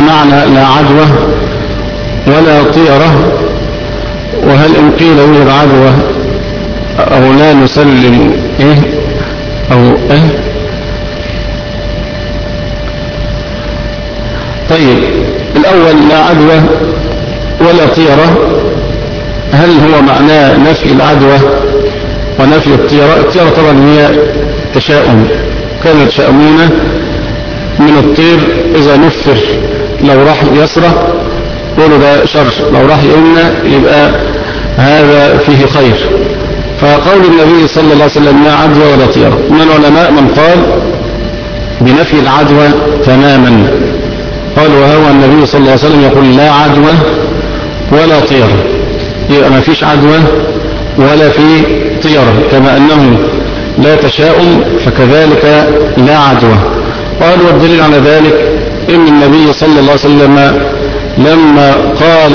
معنى لا عدوى ولا طيرة. وهل إن قيل يوجد عدوى أو لا نسلم إيه؟ أو إيه؟ طيب الأول لا عدوى ولا طيرة. هل هو معناه نفي العدوى ونفي الطيرة؟ الطيرة طبعا هي تشاؤم. كانوا يتشاؤمون من الطير إذا نفر. لو راح يسرى يقولوا ده شر لو راح يمنى يبقى هذا فيه خير. فقول النبي صلى الله عليه وسلم لا عدوى ولا طيرة من العلماء من قال بنفي العدوى تماما. قال وهو النبي صلى الله عليه وسلم يقول لا عدوى ولا طيرة يبقى ما فيش عدوى ولا في طيرة كما أنه لا تشاؤم فكذلك لا عدوى. قال والدليل على ذلك إن النبي صلى الله عليه وسلم لما قال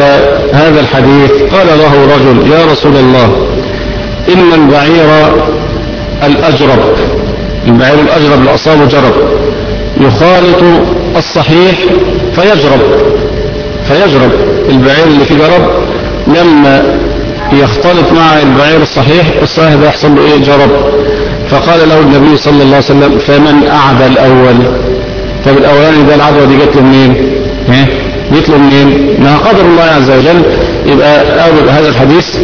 هذا الحديث قال له رجل يا رسول الله إن البعير الأجرب. البعير الأجرب اللي أصابه جرب. يخالط الصحيح فيجرب. فيجرب. البعير اللي فيه جرب لما يختلط مع البعير الصحيح الصحيح ده يحصل له إيه؟ جرب. فقال له النبي صلى الله عليه وسلم فمن أعدى الأول؟ طب الأولاني ده العدوى دي جت له منين؟ ها؟ جت له منين؟ ما قدر الله عز وجل. يبقى أول هذا الحديث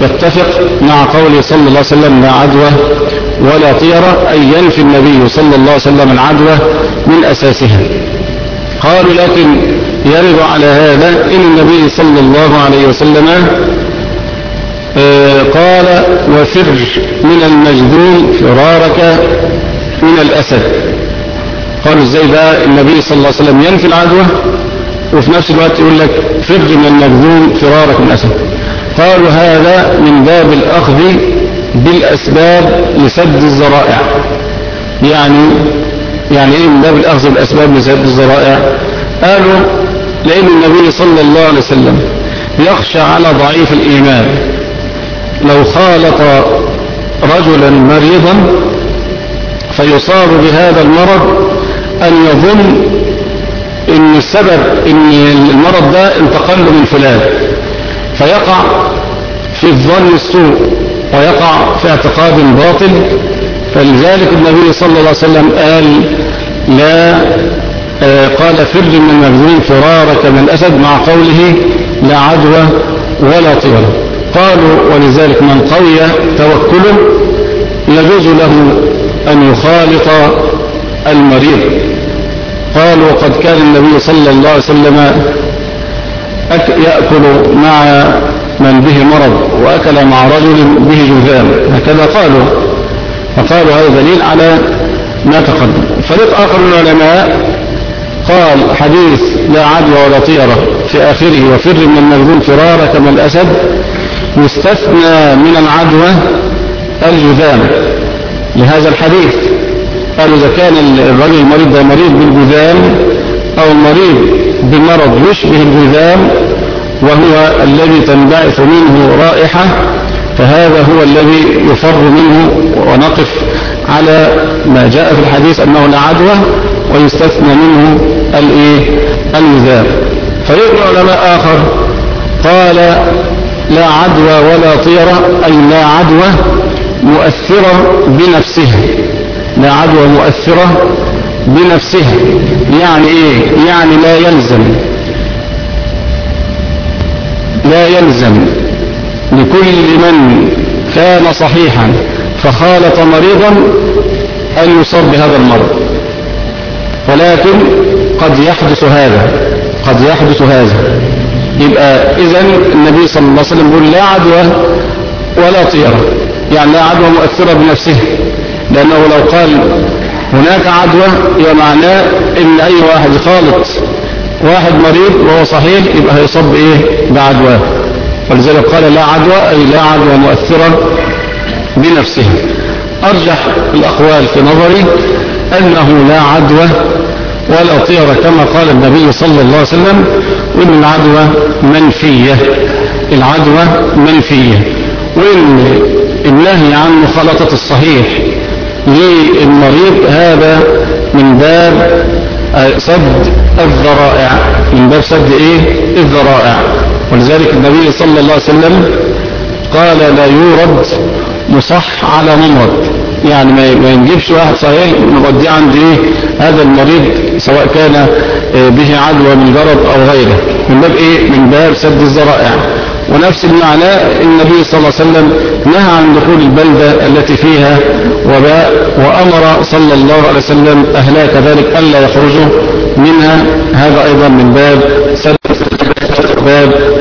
يتفق مع قوله صلى الله عليه وسلم لا عدوى ولا طيرة أي ينفي النبي صلى الله عليه وسلم العدوى من أساسها. قالوا لكن يرد على هذا إن النبي صلى الله عليه وسلم قال وفر من المجذوم فرارك من الأسد. قالوا إزاي بقى النبي صلى الله عليه وسلم ينفي العدوى وفي نفس الوقت يقول لك فر من المجذوم فرارك من الأسد. قالوا هذا من باب الأخذ بالأسباب لسد الذرائع. يعني يعني إيه من باب الأخذ بالأسباب لسد الذرائع؟ قالوا لأن النبي صلى الله عليه وسلم يخشى على ضعيف الإيمان. لو خالط رجلا مريضا فيصاب بهذا المرض أن يظن إن السبب إن المرض ده انتقل من فلان فيقع في الظن السوء ويقع في اعتقاد باطل. فلذلك النبي صلى الله عليه وسلم قال لا قال فر من المجنون فرارك من الأسد مع قوله لا عدوى ولا طيرة قالوا ولذلك من قوي توكله يجوز له أن يخالط المريض. قالوا وقد كان النبي صلى الله عليه وسلم يأكل مع من به مرض وأكل مع رجل به جذام هكذا قالوا. فقالوا هذا دليل على ما تقدم. فريق آخر من العلماء قال حديث لا عدوى ولا طيرة في آخره وفر من المجذوم فرارك من الأسد يستثنى من العدوى الجذام لهذا الحديث قالوا إذا كان الرجل المريض ده مريض بالجذام أو مريض بمرض يشبه الجذام وهو الذي تنبعث منه رائحة فهذا هو الذي يفر منه ونقف على ما جاء في الحديث أنه لا عدوى ويستثنى منه الإيه؟ الجذام. فريق علماء آخر قال لا عدوى ولا طيرة أي لا عدوى مؤثرة بنفسها لا عدوى مؤثرة بنفسها. يعني إيه؟ يعني لا يلزم. لا يلزم لكل من كان صحيحا فخالط مريضا أن يصاب بهذا المرض. ولكن قد يحدث هذا قد يحدث هذا. يبقى إذا النبي صلى الله عليه وسلم يقول لا عدوى ولا طيرة. يعني لا عدوى مؤثرة بنفسه لأنه لو قال هناك عدوى يبقى معناه إن أي واحد يخالط واحد مريض وهو صحيح يبقى هيصاب بإيه؟ بعدواه ولذلك قال لا عدوى أي لا عدوى مؤثرة بنفسها أرجح الأقوال في نظري أنه لا عدوى ولا طيرة كما قال النبي صلى الله عليه وسلم وان العدوى منفية. العدوى منفية. وإن النهي عن مخالطة الصحيح. للمريض هذا من باب سد الذرائع. من باب سد إيه؟ الذرائع. ولذلك النبي صلى الله عليه وسلم قال لا يورد مصح على ممرض. يعني ما ينجبش واحد صحيح نوديه عند إيه؟ هذا المريض سواء كان به عدوى من جرب أو غيره. من باب إيه؟ من باب سد الذرائع. ونفس المعنى النبي صلى الله عليه وسلم نهى عن دخول البلدة التي فيها وباء وأمر صلى الله عليه وسلم أهلها كذلك ألا يخرجوا منها. هذا أيضا من باب سد باب